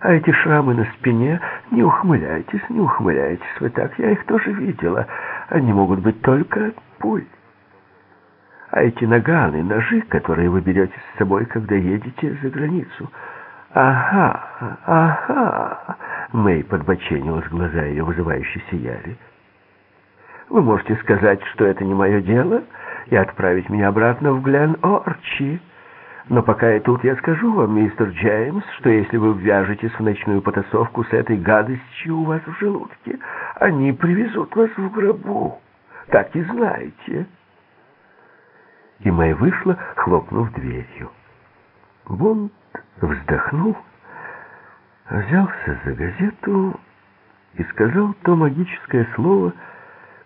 А эти шрамы на спине, не ухмыляйтесь, не ухмыляйтесь вы так, я их тоже видела. Они могут быть только пуль. А эти наганы, ножи, которые вы берете с собой, когда едете за границу. Ага, ага. Мэй подбоченилась, глаза ее вызывающе сияли. Вы можете сказать, что это не мое дело, и отправить меня обратно в Глен-Орчи. Но пока я тут, я скажу вам, мистер Джеймс, что если вы ввяжетесь в ночную потасовку с этой гадостью у вас в желудке, они привезут вас в гробу. Так и знаете. И Мэй вышла, хлопнув дверью. Бонд вздохнул, взялся за газету и сказал то магическое слово,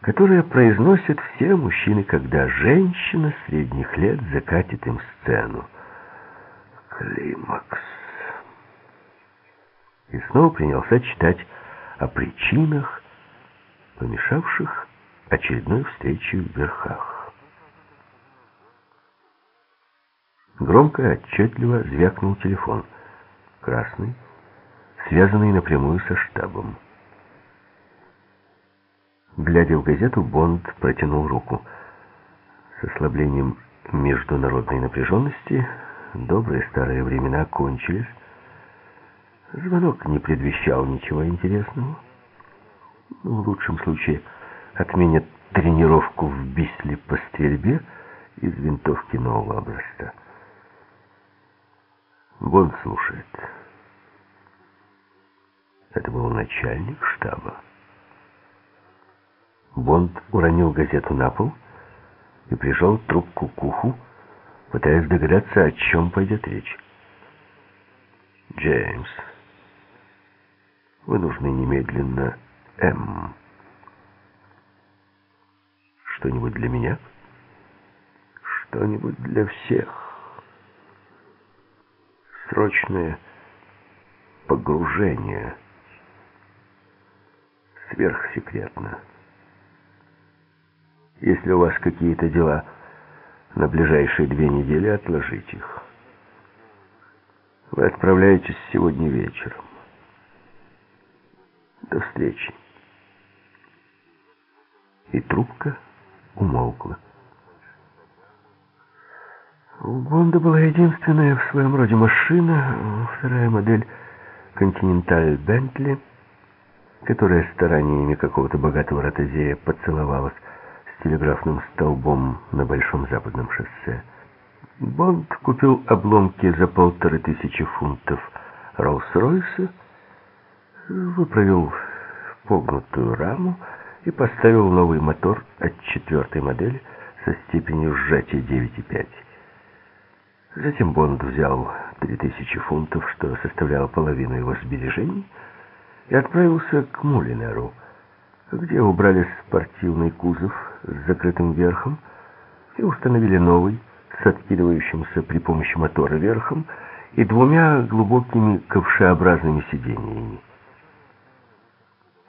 которое произносят все мужчины, когда женщина средних лет закатит им сцену. Климакс. И снова принялся читать о причинах, помешавших очередной встрече в верхах. Громко и отчетливо звякнул телефон. Красный, связанный напрямую со штабом. Глядя в газету, Бонд протянул руку. С ослаблением международной напряженности добрые старые времена кончились. Звонок не предвещал ничего интересного. Ну, в лучшем случае отменят тренировку в Бисле по стрельбе из винтовки нового образца. Бонд слушает. Это был начальник штаба. Бонд уронил газету на пол и прижал трубку к уху, пытаясь догадаться, о чем пойдет речь. «Джеймс, вы нужны немедленно М. Что-нибудь для меня? Что-нибудь для всех? Срочное погружение. Сверхсекретно». Если у вас какие-то дела на ближайшие две недели, отложите их. Вы отправляетесь сегодня вечером. До встречи. И трубка умолкла. У Бонда была единственная в своем роде машина, вторая модель «Континенталь Бентли», которая стараниями какого-то богатого ротозея поцеловалась телеграфным столбом на Большом Западном шоссе. Бонд купил обломки за полторы тысячи фунтов Роллс-Ройса, выправил погнутую раму и поставил новый мотор от четвертой модели со степенью сжатия 9,5. Затем Бонд взял 3000 фунтов, что составляло половину его сбережений, и отправился к Мулинеру, где убрали спортивный кузов с закрытым верхом и установили новый с откидывающимся при помощи мотора верхом и двумя глубокими ковшеобразными сиденьями.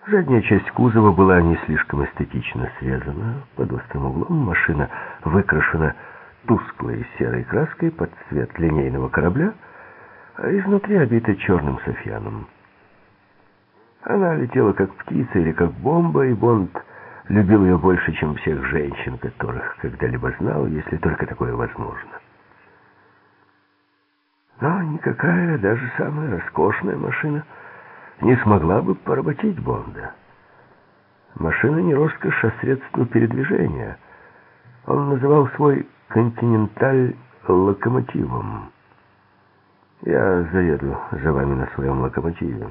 Задняя часть кузова была не слишком эстетично срезана. Под острым углом машина выкрашена тусклой серой краской под цвет линейного корабля, а изнутри обита черным софьяном. Она летела как птица или как бомба, и Бонд любил ее больше, чем всех женщин, которых когда-либо знал, если только такое возможно. Но никакая, даже самая роскошная машина не смогла бы поработить Бонда. Машина не роскошь, а средство передвижения. Он называл свой «Континенталь» локомотивом. «Я заеду за вами на своем локомотиве».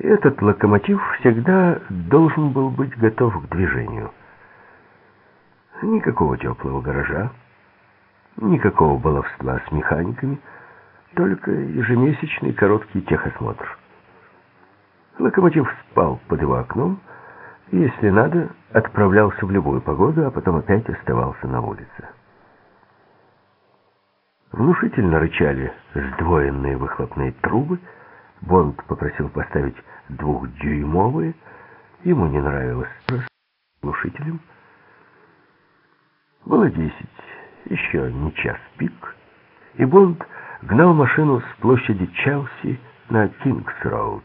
Этот локомотив всегда должен был быть готов к движению. Никакого теплого гаража, никакого баловства с механиками, только ежемесячный короткий техосмотр. Локомотив спал под его окном, и, если надо, отправлялся в любую погоду, а потом опять оставался на улице. Внушительно рычали сдвоенные выхлопные трубы, Бонд попросил поставить двухдюймовые. Ему не нравилось глушителем. Было десять, еще не час пик, и Бонд гнал машину с площади Челси на Кингс-Роуд.